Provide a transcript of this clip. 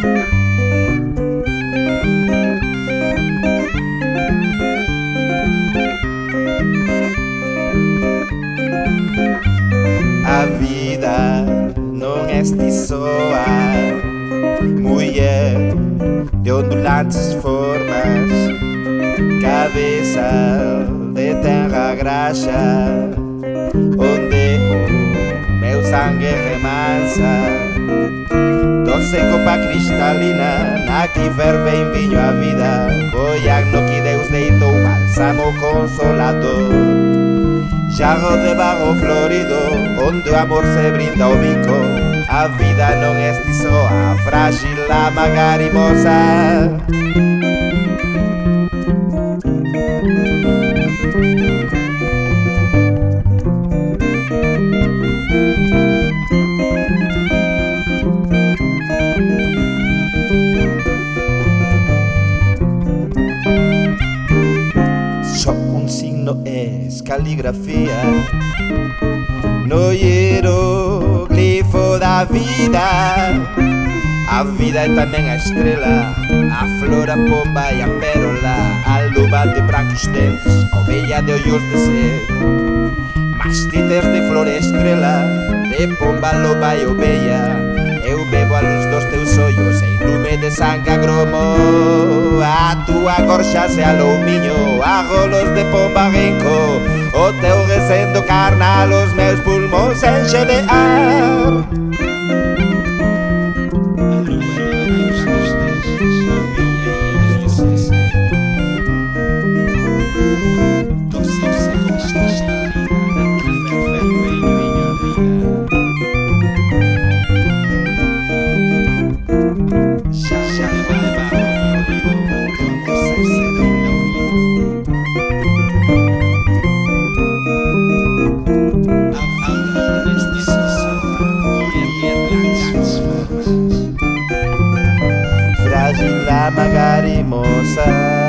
A vida non este soa. Muller de ondulantes formas. Cabeza de terra graxa. Onde o meu sangue remansa sol copa cristalina Na que ferve en viño a vida. Boiac no que Deus deitou bálsamo consolador Xago de barro florido Onde o amor se brinda o bico. A vida non estizoa Frágil a magarimosa Música no es caligrafía. No hieroglifo da vida. A vida é tamén a estrela, a flor, a pomba e a pérola, a luva de brancos dentes, ovella de ollos de ser. Mastites de flor e estrela, de pomba, loba e ovella, eu bebo a luz dos teus ollos e lume de sangue agromo tua cor xa se alumiño A golos de pomba guenco O teu recendo carnal Os meus pulmóns enxe de ar Yeah. Magari Mosa